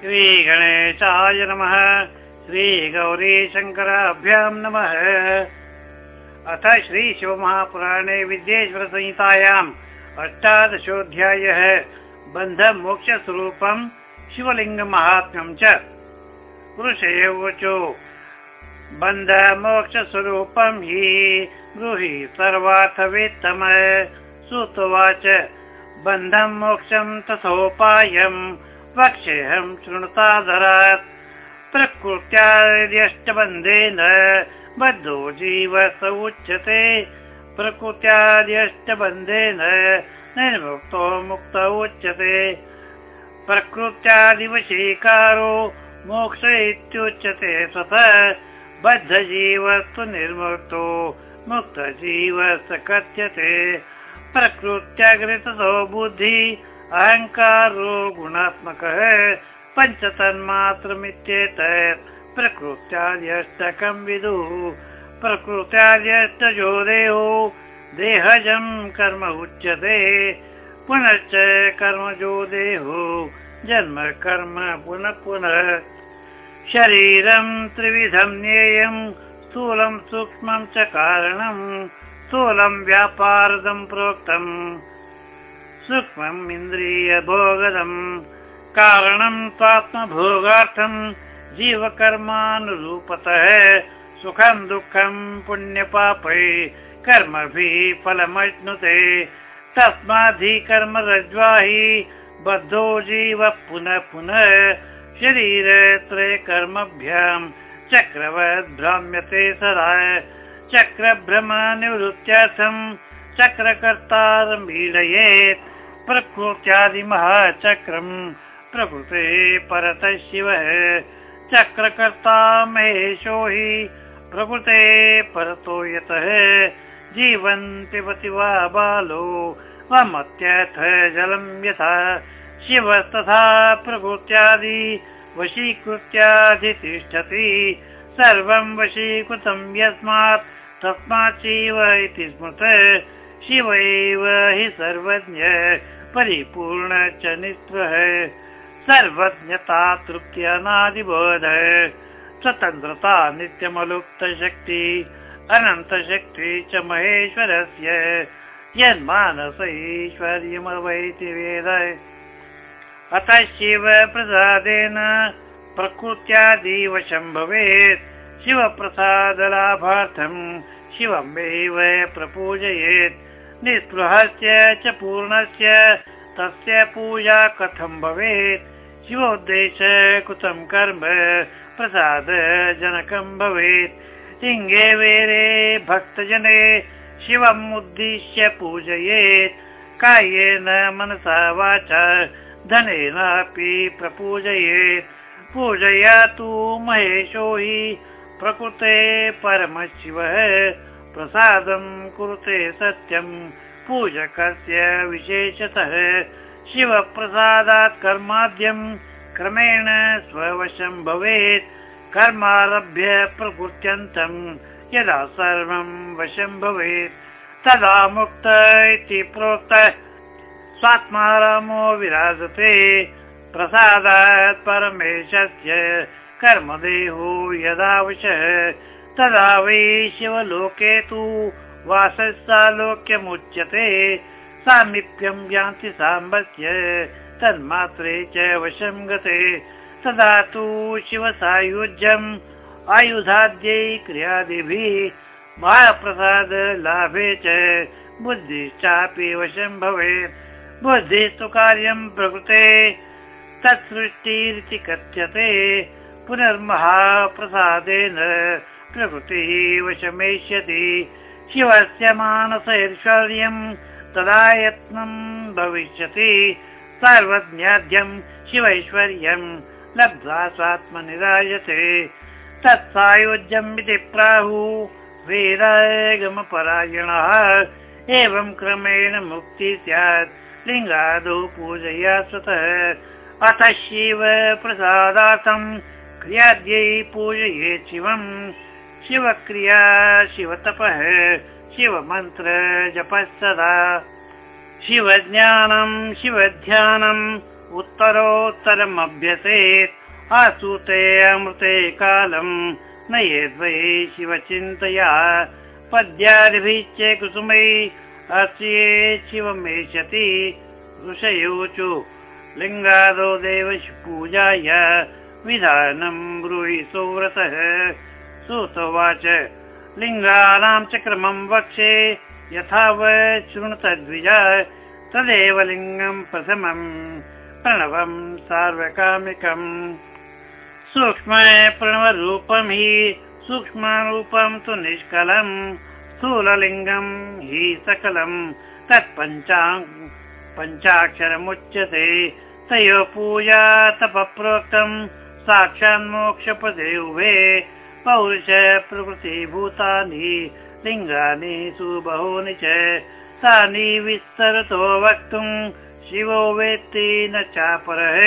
श्रीगणेशाय नमः। श्रीगौरीशङ्कराभ्यां नमः। अथ श्रीशिवमहापुराणे विद्येश्वरसंहितायाम् अष्टादशोऽध्यायः। बन्धमोक्षस्वरूपम् शिवलिङ्गमाहात्म्यम् च। पुरुषे वचो बन्धमोक्षस्वरूपम् हि ब्रूहि सर्वार्थवेत्तम। बन्धं मोक्षं तथोपायम् वक्ष्येऽहं शृणुतादरात् प्रकृत्याद्यष्टबन्धेन बद्धो जीव स उच्यते। प्रकृत्याद्यष्टबन्धेन निर्मुक्तो मुक्त उच्यते। प्रकृत्यादिवशीकारो मोक्ष इत्युच्यते ततः बद्धजीवस्तु निर्मुक्तो मुक्तजीव स कथ्यते। प्रकृत्याग्रतो बुद्धि अहङ्कारो गुणात्मकः पञ्चतन्मात्रमित्येतत्। प्रकृत्याद्यष्टकं विदुः। प्रकृत्याद्यष्टजो देहो देहजं कर्म उच्यते। पुनश्च कर्मजो देहो जन्म कर्म पुनः पुनः। शरीरं त्रिविधं ज्ञेयं स्थूलं सूक्ष्मं च कारणम् स्थूलं व्यापारदं प्रोक्तम् सूक्ष्मम् इन्द्रियभोगदम् कारणं स्वात्मभोगार्थं जीवकर्मानुरूपतः। सुखं दुःखं पुण्यपापै कर्मभिः फलमश्नुते तस्माद्धि कर्म रज्वाहि बद्धो जीव पुनः पुनः। शरीरत्रय कर्मभ्यां चक्रवद्भ्राम्यते सदा। चक्रभ्रमनिवृत्त्यर्थं चक्रकर्तारमीडयेत् प्रकृत्यादिमहाचक्रम् प्रकृते परतः शिवः चक्रकर्ता महेशो हि प्रकृते परतो यतः जीवन्ति वा बालो वमत्यथ जलं यथा शिवस्तथा प्रकृत्यादि वशीकृत्याधितिष्ठति। सर्वं वशीकृतं यस्मात् तस्माच्चैव इति स्मृत शिव एव हि सर्वज्ञ परिपूर्ण च निःस्पृह सर्वज्ञता तृप्त्यनादिबोध स्वतन्त्रता नित्यमलुप्तशक्ति अनन्तशक्ति च महेश्वरस्य यन्मानस ईश्वर्यमवैति वेद। अतः शिव प्रसादेन प्रकृत्यादिवशं भवेत् शिवप्रसादलाभार्थं शिवमेव प्रपूजयेत्। निःस्पृहस्य च पूर्णस्य, तस्य पूजा कथं भवेत्? शिवोद्देश कृतं कर्म? प्रसाद जनकं भवेत्। लिङ्गे वेरे भक्तजने शिवम् उद्दिश्य पूजयेत्। कायेन मनसा वाचा धनेनापि प्रपूजयेत्। पूजयातु महेशो हि प्रकृते परमशिवः। प्रसादं कुरुते सत्यम् पूजकस्य विशेषतः शिवप्रसादात् कर्माद्यं क्रमेण स्ववशं भवेत्। कर्मारभ्य प्रकृत्यन्तं यदा सर्वं वशं भवेत् तदा मुक्त इति प्रोक्त। स्वात्मारामो विराजते। प्रसादात् परमेशस्य कर्मदेहो यदा तदा वै शिवलोके तु वाससालोक्यमुच्यते सामीप्यं यान्ति साम्बस्य तन्मात्रे च वशं गते। तदा तु शिवसायुज्यम् आयुधाद्यै क्रियादिभिः महाप्रसाद लाभे च बुद्धिश्चापि वशं भवेत्। बुद्धिस्तु कार्यं प्रकृते तत्सृष्टिरिति कथ्यते पुनर्महाप्रसादेन प्रकृतिः वशमेष्यति शिवस्य मानसैश्वर्यम् तदा यत्नं भविष्यति। सर्वज्ञाद्यं शिवैश्वर्यं लब्ध्वा स्वात्मनिरायते तत्सायुज्यम् इति प्राहुः वेदागमपरायणः। एवं क्रमेण मुक्ति स्यात्। लिङ्गादौ पूजया स्वतः। अथ शिव प्रसादार्थं क्रियाद्यै पूजयेत् शिवम् शिवक्रिया शिवतपः शिवमन्त्र जपः सदा। शिवज्ञानं शिवध्यानं उत्तरोत्तरमभ्यसेत्। आसूते अमृते कालम् नयेद्वै शिवचिन्तया। पद्यादिभिश्च कुसुमै अस्ये शिवमेष्यति ऋषयोचु। लिङ्गादो देव पूजाय विधानम् ब्रूहि सुव्रतः सुतोवाच। लिङ्गानां च क्रमं वक्षे यथा शृणुतद्विज तदेव लिङ्गम् प्रथमम् प्रणवम् सार्वकामिकम्। सूक्ष्म प्रणवरूपम् हि सूक्ष्मरूपं तु निष्कलम् स्थूललिङ्गम् हि सकलम्। तत्पञ्चा पञ्चाक्षरमुच्यते तयोः पूजा तपप्रोक्तम् साक्षान्मोक्षपदे उभे पौरुष प्रकृतिभूतानि लिङ्गानि सुबहूनि च। तानि विस्तरतो वक्तुम् शिवो वेत्ति न चापरः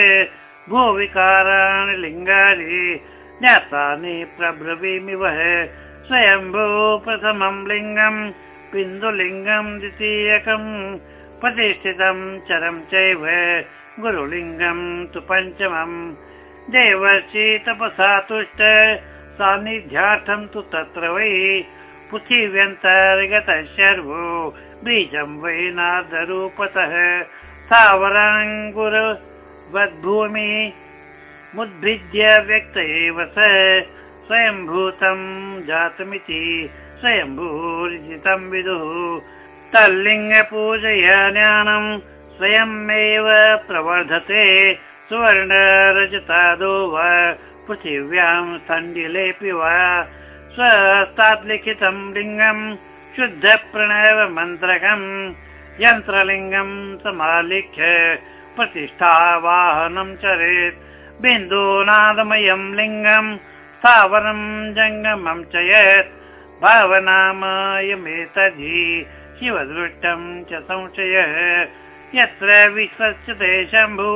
भूविकाराणि लिङ्गानि ज्ञातानि प्रब्रवीमि वः स्वयम्भू प्रथमं लिङ्गम् बिन्दुलिङ्गम् द्वितीयकम् प्रतिष्ठितं चरं चैव। गुरुलिङ्गम् तु पञ्चमम् तपसा तुष्ट सान्निध्यार्थं तु तत्र वै पृथिव्यन्तर्गतः शर्वो बीजं वै नादरूपतः। स्थावराङ्गुरवद्भूमि मुद्भिद्य व्यक्त एव स स्वयंभूतं जातमिति स्वयम्भूर्जितं विदुः। तल्लिङ्गपूजया ज्ञानं स्वयमेव प्रवर्धते सुवर्णरजतादो वा पृथिव्यां स्थण्डिलेऽपि वा स्वस्तात् लिखितं लिङ्गम् शुद्धप्रणव मन्त्रकम् यन्त्रलिङ्गम् समालिख्य प्रतिष्ठावाहनं चरेत् बिन्दूनादमयं लिङ्गम् स्थावरं जङ्गमं च यत् भावनामयमेतद्धि शिवदृष्टं च संशयः। यत्र विश्वस्यते शम्भु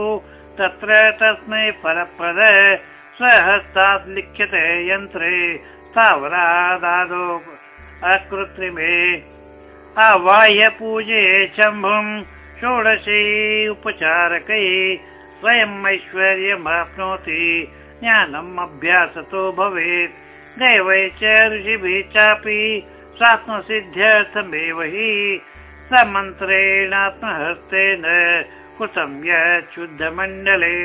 तत्र तस्मै फलप्रद स्वहस्तात् लिख्यते यन्त्रे स्थावरादादो अकृत्रिमे आवाह्य पूजे शम्भुम् षोडशे उपचारकै स्वयम् ऐश्वर्यमाप्नोति। ज्ञानम् अभ्यासतो भवेत्। दैवै च ऋषिभिः चापि स्वात्मसिद्ध्यर्थमेव हि समन्त्रेणात्महस्तेन कृतं यत् शुद्धमण्डले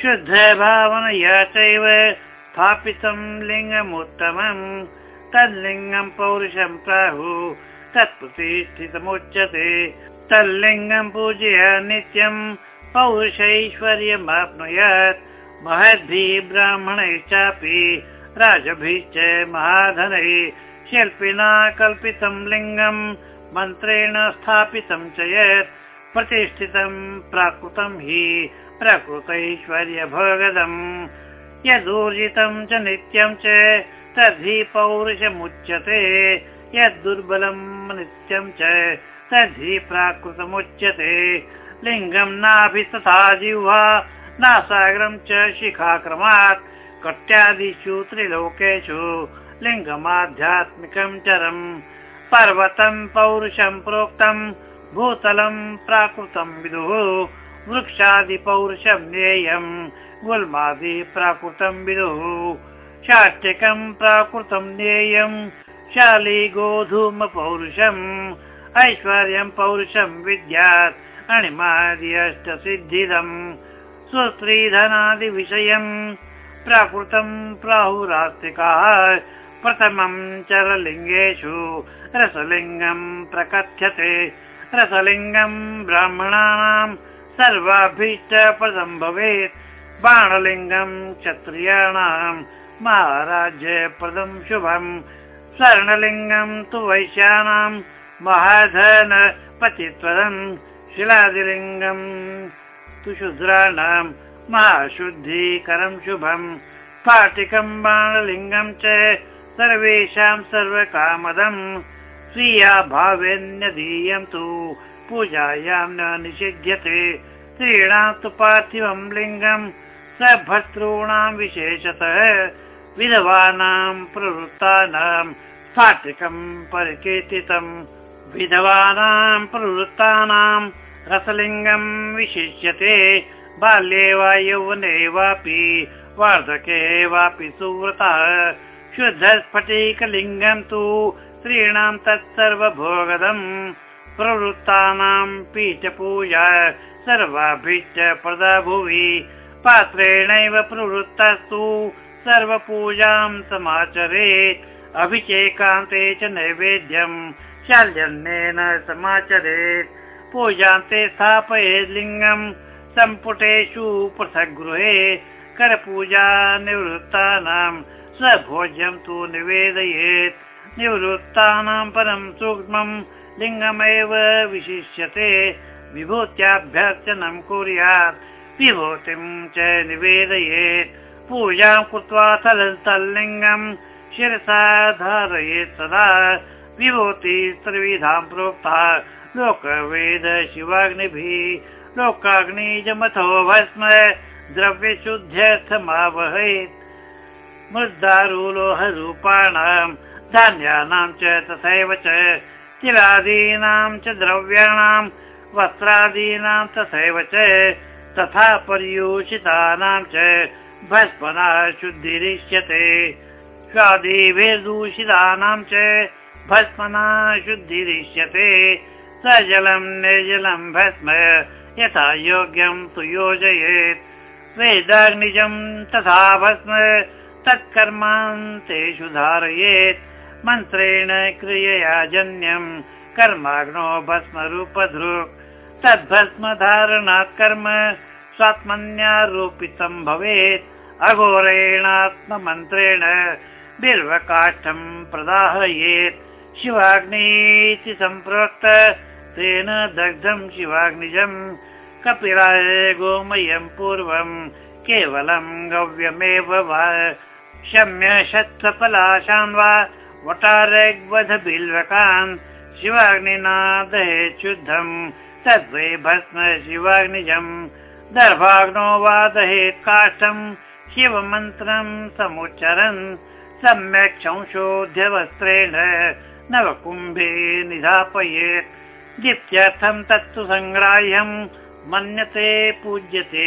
शुद्धभावनया चैव स्थापितं लिङ्गमुत्तमम् तल्लिङ्गं पौरुषं प्राहु तत्प्रतिष्ठितमुच्यते। तल्लिङ्गं पूजय नित्यं पौरुषैश्वर्यमाप्नुयात्। महद्भिः ब्राह्मणैश्चापि राजभिश्च महाधनैः। शिल्पिना कल्पितं लिङ्गम् मन्त्रेण स्थापितं च यत् प्रतिष्ठितं प्राकृतं हि प्रकृतैश्वर्यभगदम्। यदूर्जितं च नित्यं च तद्धि पौरुषमुच्यते। यद्दुर्बलं नित्यं च तद्धि प्राकृतमुच्यते। लिङ्गं नाभिस्तथा जिह्वा नासागरं च शिखाक्रमात् कट्यादिषु त्रिलोकेषु लिङ्गमाध्यात्मिकं चरम्। पर्वतं पौरुषं प्रोक्तं भूतलं प्राकृतं विदुः वृक्षादिपौरुषं ज्ञेयम् गुल्मादि प्राकृतं विदुः। शाष्टिकं प्राकृतं ज्ञेयम् शाली गोधूम पौरुषम् ऐश्वर्यं पौरुषं विद्यात् अणिमादि अष्टसिद्धिदम् सुस्त्रीधनादिविषयम् प्राकृतं प्राहुरास्तिकाः प्रथमं चरलिङ्गेषु रसलिङ्गं प्रकथ्यते। रसलिङ्गं ब्राह्मणानां सर्वाभीष्टपदं भवेत्। बाणलिङ्गं क्षत्रियाणां महाराज्यपदं शुभम्। स्वर्णलिङ्गं तु वैश्यानां महाधन पतित्वदम् शिलादिलिङ्गं तु शूद्राणां महाशुद्धीकरं शुभम्। स्फाटिकं बाणलिङ्गं च सर्वेषां सर्वकामदम् स्वीया भावेन्यधीयं तु पूजायां न निषिध्यते। स्त्रीणां तु पार्थिवं लिङ्गं सभर्तॄणां विशेषतः विधवानां प्रवृत्तानां स्फाटिकं परिकीर्तितम् विधवानां प्रवृत्तानां रसलिङ्गं विशिष्यते। बाल्ये वा यौवने वापि वार्धके वापि सुव्रतः। शुद्धस्फटिकलिङ्गं तु स्त्रीणां तत्सर्वभोगदम् प्रवृत्तानां पीठपूजा सर्वाभिश्च प्रदा भुवि। पात्रेणैव प्रवृत्तस्तु सर्वपूजां समाचरेत्। अभिषेकान्ते च नैवेद्यम् शाल्यन्नेन समाचरेत्। पूजान्ते स्थापयेत् लिङ्गम् सम्पुटेषु पृथक् गृहे करपूजा निवृत्तानां स्वभोज्यं तु निवेदयेत् निवृत्तानां परं सूक्ष्मं लिङ्गमेव विशिष्यते। विभूत्याभ्यर्चनं कुर्यात् विभूतिं च निवेदयेत् पूजां कृत्वा तल्लिङ्गं शिरसा धारयेत् सदा। विभूति त्रिविधां प्रोक्ता लोकवेद शिवाग्निभिः। लोकाग्निजमथो भस्म द्रव्यशुद्ध्यर्थमावहेत्। मृद्दारुलोहरूपाणां धान्यानां च तथैव च तिलादीनां च द्रव्याणां वस्त्रादीनां तथैव च तथा पर्यूषितानां च भस्मना शुद्धिरिष्यते। स्वादिभिर्दूषितानां च भस्मना शुद्धिरिष्यते। स जलं निर्जलं भस्म यथा योग्यं तु योजयेत्। वेदाग्निजं तथा भस्म तत्कर्मान्तेषु धारयेत् मन्त्रेण क्रियया जन्यम् कर्माग्नो भस्मरूपधृक् तद्भस्म धारणात् कर्म स्वात्मन्यारोपितम् भवेत्। अघोरेणात्ममन्त्रेण बिल्वकाष्ठम् प्रदाहयेत्। शिवाग्नीति सम्प्रोक्त तेन दग्धम् शिवाग्निजम् कपिलाय गोमयम् पूर्वम् केवलम् गव्यमेव वा। शम्य शतपलाशान् वा वटारग्वध बिल्वकान् शिवाग्निना दहे शुद्धम् तद्वै भस्म शिवाग्निजम्। दर्भाग्नो वा दहेत् काष्ठम् शिवमन्त्रम् समुच्चरन्। सम्यक् संशोध्य वस्त्रेण नवकुम्भे निधापयेत् दीप्त्यर्थम् तत्तु सङ्ग्राह्यम् मन्यते पूज्यते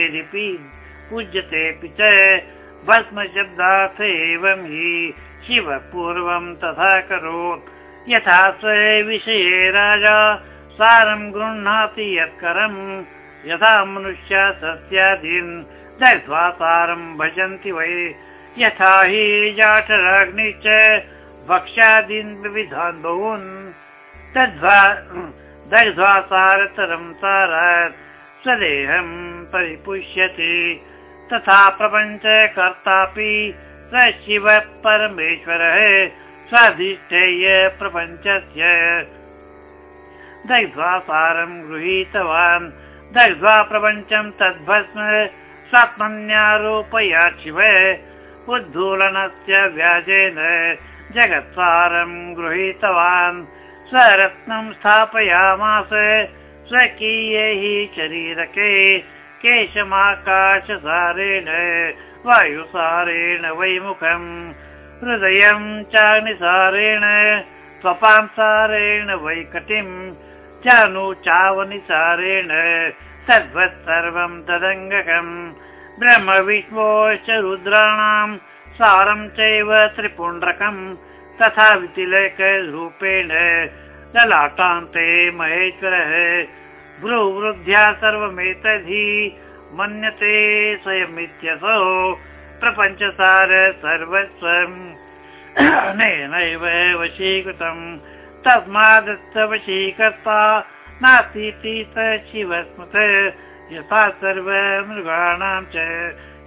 पूज्यतेऽपि च भस्मशब्दार्थ एवं हि पूर्वं तथा करोत्। यथा स्वे विषये राजा सारं गृह्णाति यत्करम् यथा मनुष्या सस्यादीन् दग्ध्वा सारं भजन्ति वै। यथा हि जाठराग्नि च भक्ष्यादीन् विविधान् बहून्। तद्वा दग्ध्वा सारतरं सारात् स्वदेहं परिपुष्यति। तथा प्रपञ्च कर्तापि स शिव परमेश्वरः स्वाधिष्ठेय प्रपञ्चस्य। दग्ध्वा सारं गृहीतवान् दग्ध्वा प्रपञ्चं तद्भस्म स्वात्मन्यारोपयात् शिव उद्धूलनस्य व्याजेन। जगत्सारं गृहीतवान् स्वरत्नं स्थापयामास स्वकीये हि शरीरके केशमाकाशसारेण वायुसारेण वैमुखम् हृदयं चाग्निसारेण स्वपांसारेण वैकटिम् चानुचावनिसारेण तद्वत् सर्वं तदङ्गकम्। ब्रह्म विष्णोश्च रुद्राणां सारं चैव त्रिपुण्ड्रकम् तथा वितिलेखरूपेण ललाटान्ते महेश्वरः। भ्रुवृद्ध्या सर्वमेतद्धि मन्यते स्वयमित्यसौ प्रपञ्चसार सर्वस्वम्। अनेनैव वशीकृतम्। तस्मादस्य वशीकर्ता नास्तीति स शिवस्मृत। यथा सर्वमृगाणां च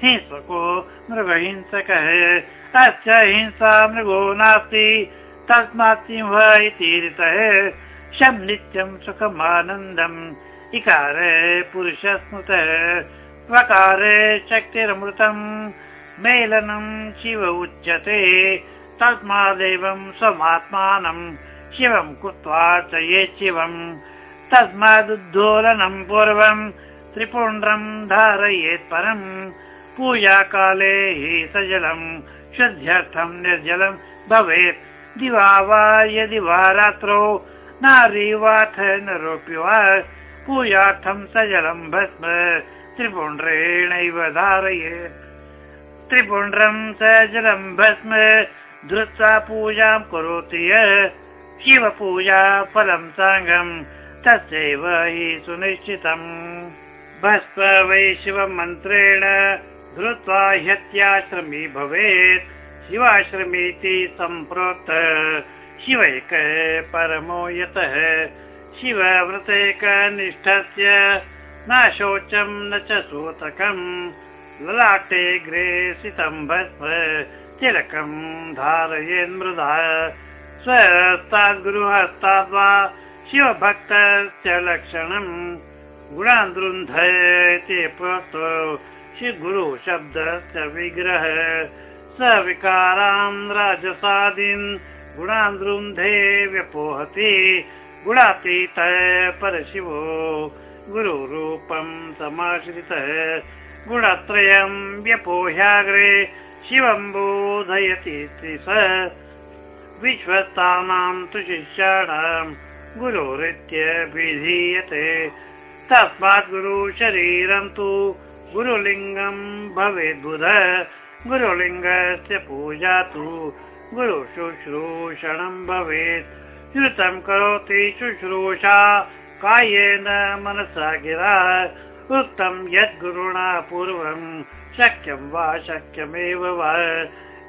हिंसको मृगहिंसकः। अस्य हिंसा मृगो नास्ति। तस्मात् सिंह इति शं नित्यं सुखमानन्दम् इकार पुरुष स्वकार शक्तिरमृतम् मेलनं शिव उच्यते तस्मादेवं स्वमात्मानं शिवं कृत्वा च ये शिवम् तस्मादुद्धोलनं पूर्वं त्रिपुण्ड्रं धारयेत् परम् पूजाकाले हि सजलं शुद्ध्यर्थं निर्जलं भवेत्। दिवा वा यदि वा रात्रौ नारी वाथ नरोऽपि वा पूजार्थं स जलं भस्म त्रिपुण्ड्रेणैव धारये। त्रिपुण्ड्रं स जलं भस्म धृत्वा पूजां करोति य शिवपूजा फलं साङ्गम् तस्यैव हि सुनिश्चितम्। भस्म वै शिवमन्त्रेण धृत्वा ह्यत्याश्रमी भवेत् शिवाश्रमीति सम्प्रोक्त शिवैक परमो यतः शिवव्रतैकनिष्ठस्य न शोचं न च सूतकम् ललाटे ग्रेसितं भस्म तिलकं धारयेन् मृदा वा शिवभक्तस्य लक्षणम् गुणान्दृन्ध इति प्रोक्तो श्रीगुरु शब्दस्य विग्रह सविकारान् राजसादीन् गुणान्दृन्धे व्यपोहति गुणातीत परशिवो गुरुरूपं समाश्रितः गुणत्रयं व्यपोह्याग्रे शिवं बोधयति स विश्वस्तानां तु शिष्याणां गुरोरित्यभिधीयते तस्मात् गुरुशरीरं तु गुरुलिङ्गं भवेद्बुध गुरुलिङ्गस्य पूजा तु गुरुशुश्रूषणं भवेत् श्रुतं करोति शुश्रूषा कायेन मनसा गिरा। उक्तं यद्गुरुणा पूर्वं शक्यं वा शक्यमेव वा।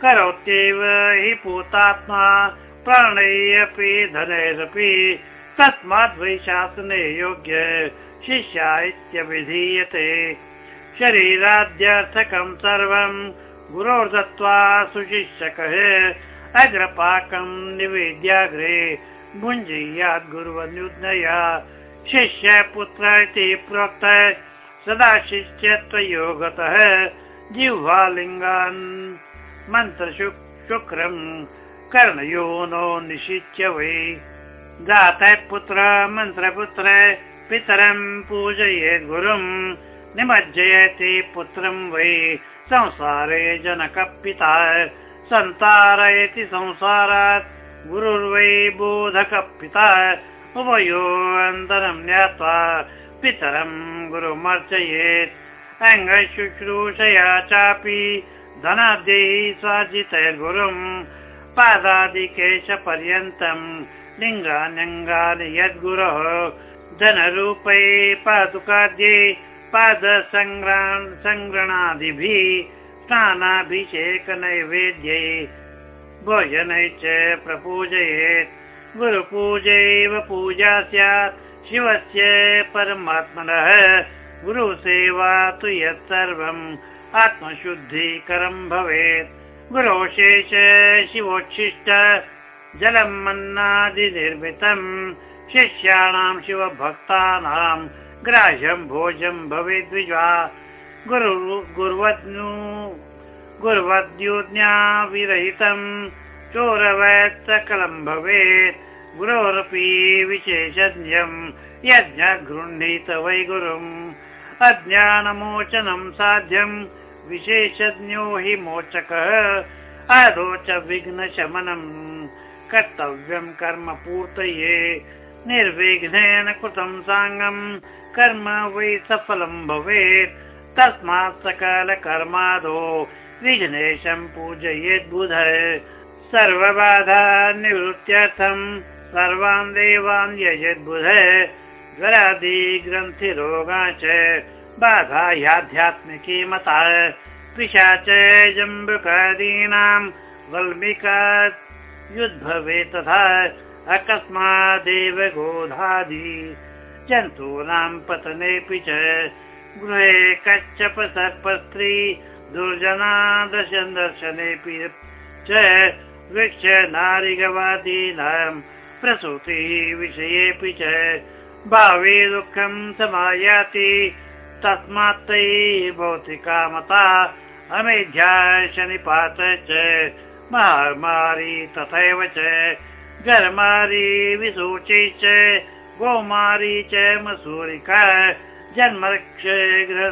करोत्येव हि पूतात्मा प्राणैरपि धनैरपि। तस्मात् वै शासने योग्य शिष्या इत्यभिधीयते। शरीराद्यर्थकं सर्वं गुरोर्दत्त्वा सुशिष्यकः अग्रपाकं निवेद्याग्रे भुञ्जीयात् गुरुवन्युज्ञया शिष्य पुत्र इति प्रोक्त सदा शिष्यत्वयो गतः जिह्वालिङ्गान् मन्त्रशुक्रम् कर्णयो नो निशिच्य वै जातः पुत्र मन्त्रपुत्र पितरं पूजयेत् गुरुम् निमज्जयति पुत्रं वै संसारे जनकपिता सन्तारयति संसारात् गुरुर्वै बोधकपिता उभयोऽन्तरं ज्ञात्वा पितरं गुरुमर्चयेत्। अङ्गशुश्रूषया चापि धनाद्यैः स्वाजितैर्गुरुं पादादिकेशपर्यन्तम् लिङ्गान्यङ्गानि यद्गुरोः धनरूपै पादुकाद्यै पादसङ्ग्रणादिभिः स्नानाभिषेक नैवेद्यै भोजनै च प्रपूजयेत्। गुरुपूजैव पूजा स्यात्। शिवस्य परमात्मनः गुरुसेवा तु यत् सर्वम् आत्मशुद्धिकरं भवेत्। गुरोशेष शिवोच्छिष्ट जलम् मन्नादिनिर्मितम्। शिवभक्तानां ग्राह्यं भोजं भवेद्विज्वा गुरु गुर्वद्नु गुर्वद्युज्ञा विरहितं चोरवत् सकलं भवेत् गुरोरपि विशेषज्ञं यज्ञ गृह्णीत वै गुरुम्। अज्ञानमोचनं साध्यं विशेषज्ञो हि मोचकः आदौ च विघ्नशमनं। कर्तव्यं कर्म पूर्तये निर्विघ्नेन कृतं साङ्गं कर्म वै सफलं भवेत्। तस्मात् सकलकर्मादो विघ्नेशं पूजयेत् बुध। सर्वबाधा निवृत्त्यर्थं सर्वान् देवान् यजेत् बुध। ज्वरादिग्रन्थिरोगा च बाधा ह्याध्यात्मिकी मता। जम्बुकादीनां वल्मिका युद्भवे तथा अकस्मादेव गोधादि। जन्तूनां पतनेऽपि च गृहे कच्छप सर्पस्त्री दुर्जना दर्शन दर्शनेऽपि च वृक्ष नारिगवादीनां प्रसूतिः विषयेऽपि च भावे दुःखं समायाति तस्मात् तैः भौतिकामता अमेध्या शनिपात च महामारी तथैव च घर्मारी विसूचि च गोमारी च मसूरिका जन्मक्षय गृह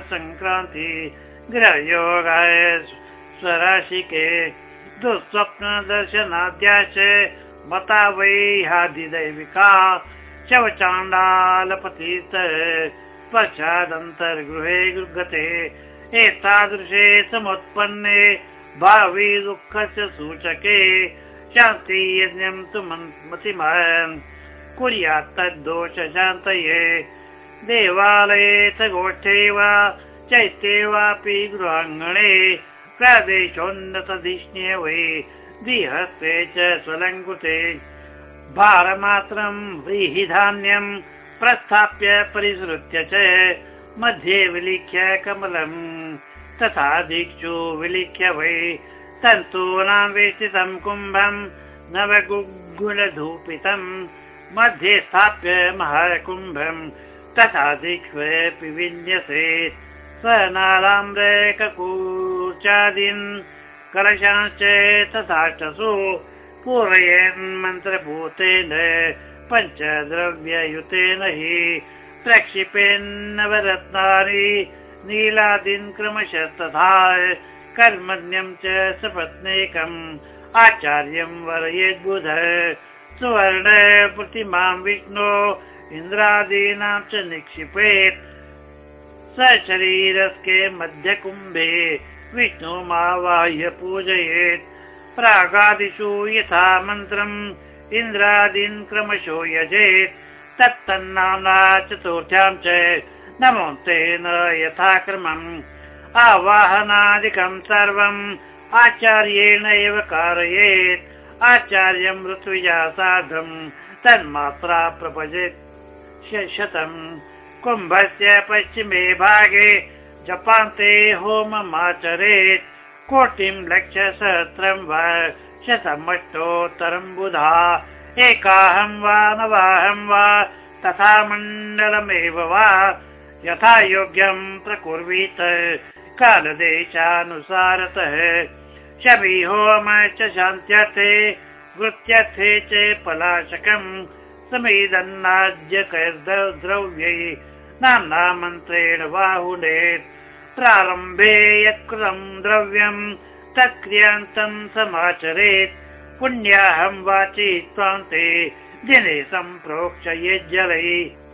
गृहयोगाय स्वराशिके दुःस्वप्न दर्शनाद्याश्च मता वै हादिदैविका शवचाण्डालपतित पश्चादन्तर्गृहे गते एतादृशे समुत्पन्ने भावी दुःखस्य सूचके शान्ति यज्ञं तु मतिमान्। कुर्यात् तद्दोष शान्तये देवालये च गोष्ठे वा चैत्ये वापि गृहाङ्गणे प्रादेशोन्नतधिष्ण्ये वै द्विहस्ते च स्वलङ्कुते। भारमात्रं व्रीहि धान्यं प्रस्थाप्य परिसृत्य च मध्ये विलिख्य कमलम्। तथा दिक्षु विलिख्य वै तन्तूनां वेष्टितं कुम्भं नवगुगुलधूपितं मध्ये स्थाप्य महाकुम्भं। तथा दिक्ष्वेऽपि विन्यसे स नालाम्रेकूर्चादीन् कलशाश्च तथाष्टसु पूरयन् मन्त्रभूतेन पञ्चद्रव्ययुतेन हि प्रक्षिपेन्नवरत्नानि नीलादीन् क्रमशः तथा कर्मण्यं च सपत्नेकम् आचार्यं वरयेद्बुध सुवर्ण प्रतिमां विष्णो इन्द्रादीनां च निक्षिपेत् सशरीरस्के मध्यकुम्भे विष्णुमावाह्य पूजयेत् प्रागादिषु यथा मन्त्रम् इन्द्रादीन् क्रमशो यजेत्। तत्तन्नाम्ना चतुर्थ्यां च नमो तेन यथाक्रमम्। आवाहनादिकं सर्वम् आचार्येण एव कारयेत्। आचार्यं ऋत्विजा सार्धम् तन्मात्रा प्रभजेत् शतम् कुम्भस्य पश्चिमे भागे जपान्ते होममाचरेत् कोटिं लक्षसहस्रं वा शतमष्टोत्तरं बुधा। एकाहं वा नवाहं वा तथा मण्डलमेव वा यथा योग्यं प्रकुर्वीत कालदेशानुसारतः। शबि होम च शान्त्यर्थे वृत्यर्थे च पलाशकम् द्रव्यै नाम्ना मन्त्रेण बाहुले प्रारम्भे यत्कृतं द्रव्यम् तत्क्रियान्तं समाचरेत्। पुण्याहं वाचि त्वान्ते दिने सम्प्रोक्ष यज्जलै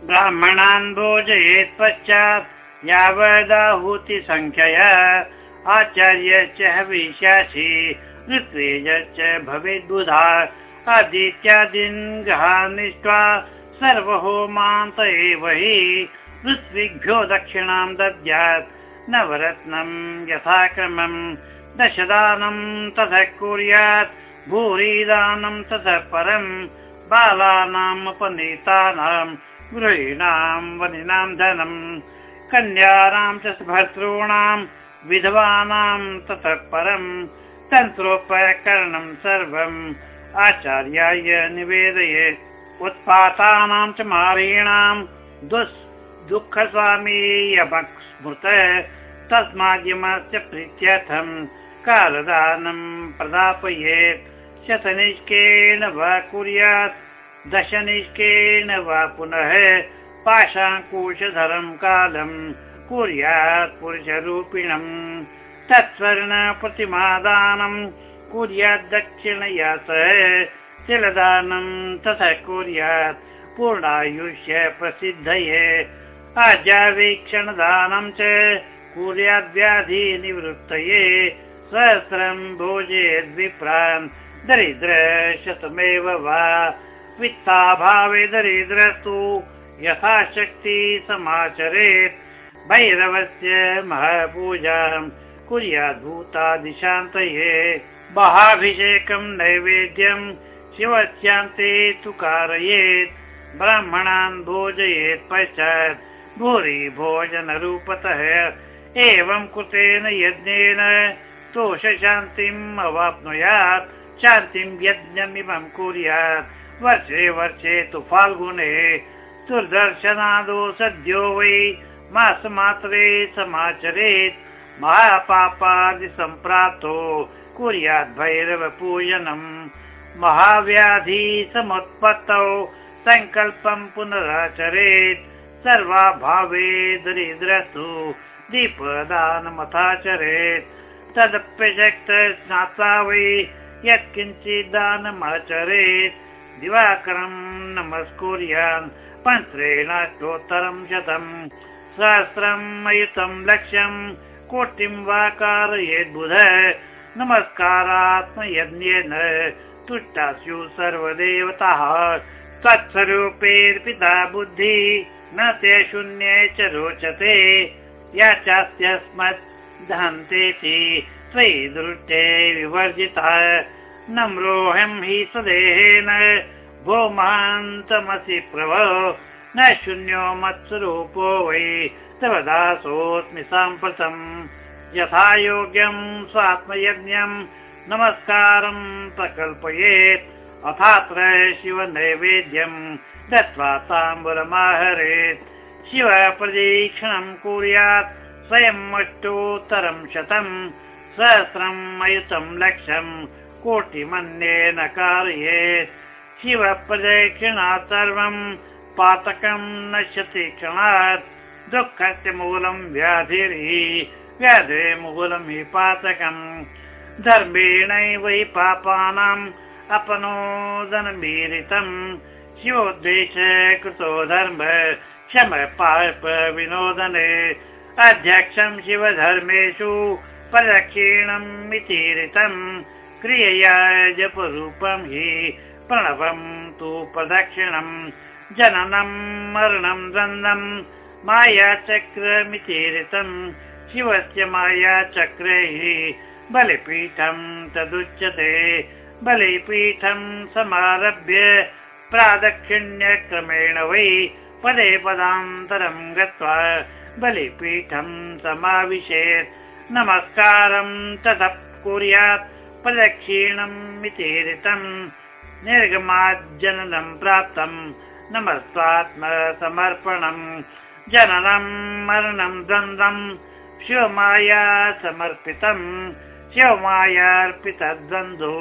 ब्राह्मणान् भोजयेत् पश्चात् यावदाहुतिसङ्ख्यया आचार्यश्च हविष्यासि ऋत्वेजश्च भवेद्बुधा आदित्यादीन् गृहान्निष्ट्वा सर्वहोमान्त एव हि ऋत्विभ्यो दक्षिणां दद्यात् नवरत्नं यथाक्रमम् दशदानं ततः कुर्यात् भूरिदानं ततः परम् बालानामुपनीतानां गृहीणां वनिनां धनम् कन्यानां च भर्तॄणां विधवानां ततः परम् तन्त्रोपकरणं सर्वम् आचार्याय निवेदयेत् उत्पातानां च मारीणां दुःखस्वामी स्मृत तस्माद्यमस्य प्रीत्यर्थम् कालदानं प्रदापयेत्। शतनिष्केन वा कुर्यात् दशनिष्केन वा पुनः पाशाङ्कुशधरं कालं कुर्यात् पुरुषरूपिणम् तत्स्वर्णप्रतिमादानं कुर्यात् दक्षिणया सह तिलदानं तथा कुर्यात्। पूर्णायुष्य प्रसिद्धये आज्यावीक्षणदानं च कुर्याद्व्याधि निवृत्तये सहस्रं भोजेद्विप्रान् दरिद्र शतमेव वा वित्ताभावे दरिद्रस्तु यथाशक्ति समाचरेत् भैरवस्य महपूजां कुर्याद्भूतादिशान्तये महाभिषेकं नैवेद्यं शिवस्यान्ते तु कारयेत् ब्राह्मणान् भोजयेत् पश्चात् भूरि भोजनरूपतः एवं कृतेन यज्ञेन तोषशान्तिम् अवाप्नुयात् शान्तिं यज्ञमिमं कुर्यात्। वर्षे वर्षे तु फाल्गुने दुर्दर्शनादो सद्यो वै मासमात्रे समाचरेत् महापापादिसम्प्राप्तो कुर्यात् भैरवपूजनम्। महाव्याधि समुत्पत्तौ सङ्कल्पं पुनराचरेत् सर्वाभावे दरिद्रस्तु दीपदानमथाचरेत् तदप्यशक्त स्नात्वा वै दानमाचरेत्। दिवाकरं नमस्कुर्यान् पञ्चेणाष्टोत्तरं शतम्। सहस्रम् अयुतं लक्ष्यम् कोटिं वा कारयेद्बुध। नमस्कारात्मयज्ञेन तुष्टा स्युः सर्वदेवताः तत्स्वरूपेऽर्पिता बुद्धिः न ते शून्ये च रोचते या चास्त्यस्मत् दहन्तेति त्वयि दृष्टे विवर्जिता। नम्रोऽहं हि स्वदेहेन भो महान्तमसि प्रभ। न शून्यो मत्स्वरूपो वै तव दासोऽस्मि साम्प्रतम् यथा योग्यम् स्वात्मयज्ञम् नमस्कारम् प्रकल्पयेत्। अथात्र शिव नैवेद्यम् दत्त्वा ताम्बुरमाहरेत् शिव प्रदीक्षणम् कुर्यात् स्वयम् अष्टोत्तरम् शतम् सहस्रम् अयुतम् लक्ष्यम् कोटिमन्येन कारयेत् शिव प्रदक्षिणात् सर्वम् पातकम् नश्यति क्षणात् दुःखस्य मूलम् व्याधिर्हि व्याधे मूलम् हि पातकम्। धर्मेणैव हि पापानाम् अपनोदनमीरितम् शिवोद्देश कृतो धर्म क्षम पाप विनोदने अध्यक्षम् शिवधर्मेषु प्रदक्षिणम् इतीरितम् क्रियया जपरूपम् हि प्रणवम् तु प्रदक्षिणम् जननम् मरणम् द्वन्द्वम् मायाचक्रमितीरितम् शिवस्य मायाचक्रैः बलिपीठम् तदुच्यते बलिपीठम् समारभ्य प्रादक्षिण्यक्रमेण वै पदे पदान्तरम् गत्वा बलिपीठम् समाविशेत् नमस्कारम् ततः कुर्यात् प्रदक्षिणम् इतीरितम् निर्गमाज्जननम् प्राप्तम् नमस्त्वात्मसमर्पणम् जननम् मरणम् द्वन्द्वम् शिवमाया समर्पितम् शिवमायार्पितद्वन्द्वो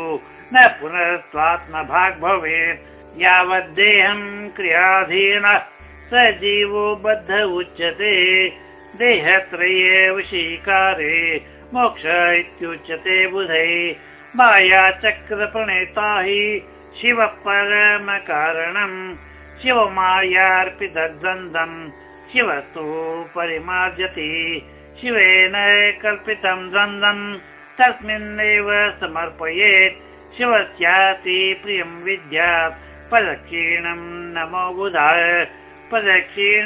न पुनस्त्वात्मभाग् भवेत् यावद्देहम् क्रियाधीनः स जीवो बद्ध उच्यते देहत्रये वशीकारे मोक्ष इत्युच्यते बुधै। मायाचक्रप्रणेता हि शिव परमकारणम् शिवमायार्पितद्वन्द्वम् शिवस्तु परिमार्जति। शिवेन कल्पितं द्वन्द्वम् तस्मिन्नेव समर्पयेत् शिवस्याति प्रियं विद्यात् प्रदक्षिणं नमो बुधाय। प्रदक्षिण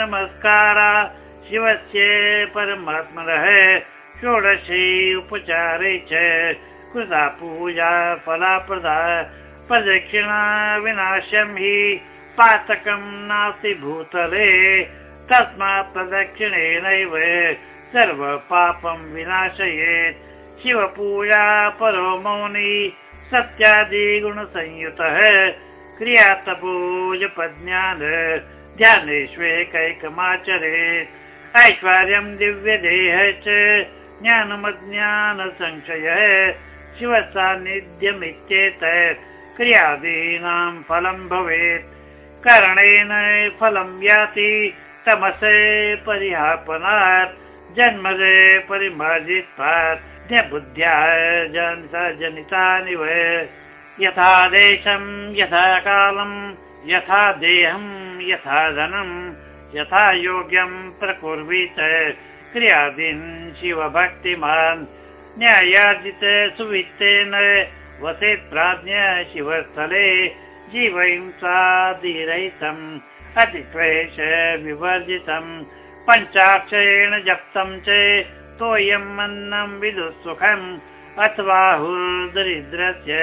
नमस्कार। शिवस्य परमात्मनः षोडशे उपचारे च कृता पूजा फलाप्रदा। प्रदक्षिणा विनाशं हि पातकं नास्ति भूतले। तस्मात् प्रदक्षिणेनैव सर्वपापं विनाशयेत्। शिवपूजा परो मौनि सत्यादिगुणसंयुतः क्रियातपूजपज्ञान ध्यानेष्वेकैकमाचरेत् ऐश्वर्यं दिव्यदेह च ज्ञानमज्ञानसंशयः शिवसान्निध्यमित्येतत् क्रियादीनां फलं भवेत्। करणेन फलं याति तमसे परिहापनात् जन्मजे परिमार्जित्वात् बुद्ध्या जनितानि व यथा देशं यथा कालं यथा देहं यथा धनं यथा योग्यं प्रकुर्वीत क्रियादीन् शिवभक्तिमान् न्यायार्जित सुवित्तेन वसेत् प्राज्ञ शिवस्थले जीवहिंसादिरहितम् अतिक्लेश विवर्जितम् पञ्चाक्षरेण जप्तं च तोयम् अन्नं विदुःसुखम् अथवा हुर्दरिद्रस्य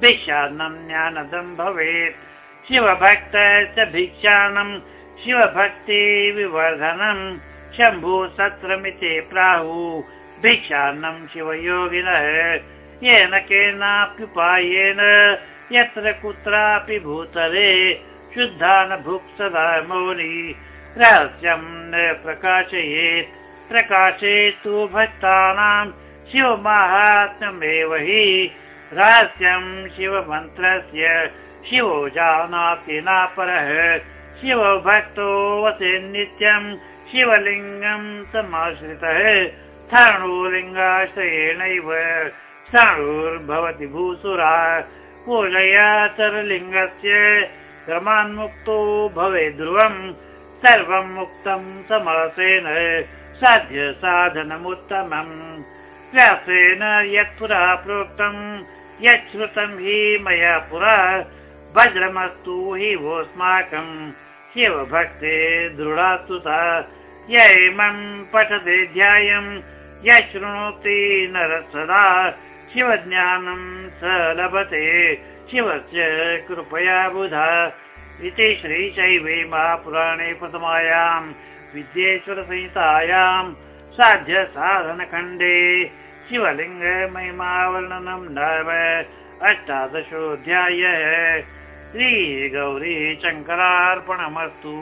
भिक्षान्नं ज्ञानदं भवेत्। शिवभक्तस्य भिक्षानं शिवभक्ति विवर्धनम् शम्भु सत्रमिते प्राहु भिक्षान्नं शिवयोगिनः। येन केनाप्युपायेन यत्र कुत्रापि भूतले शुद्धा न भुक् सदा मौनि रहस्यं न प्रकाशयेत्। प्रकाशयतु भक्तानां शिवमाहात्म्यमेव हि रहस्यं शिवमन्त्रस्य शिवो जानाति नापरः शिवभक्तो वसे नित्यं शिवलिङ्गं समाश्रितः स्थाणुलिङ्गाश्रयेणैव स्थाणुर्भवति भूसुरा पूजया चरलिङ्गस्य क्रमान्मुक्तो भवे ध्रुवम् सर्वम् मुक्तम् समासेन साध्य साधनमुत्तमम् व्यासेन यत् पुरा प्रोक्तम् यत् श्रुतम् हि मया पुरा वज्रमस्तु हि वोऽस्माकम् शिवभक्ते दृढास्तु। सा य इमम् पठते ध्यायम् य शृणोति नर सदा शिवज्ञानम् स लभते शिवस्य कृपया बुधा। इति श्रीशैवे महापुराणे प्रथमायाम् विद्येश्वरसंहितायाम् साध्य साधनखण्डे शिवलिङ्गमहिमावर्णनम् नव अष्टादशोऽध्यायः। श्रीगौरी शङ्करार्पणमस्तु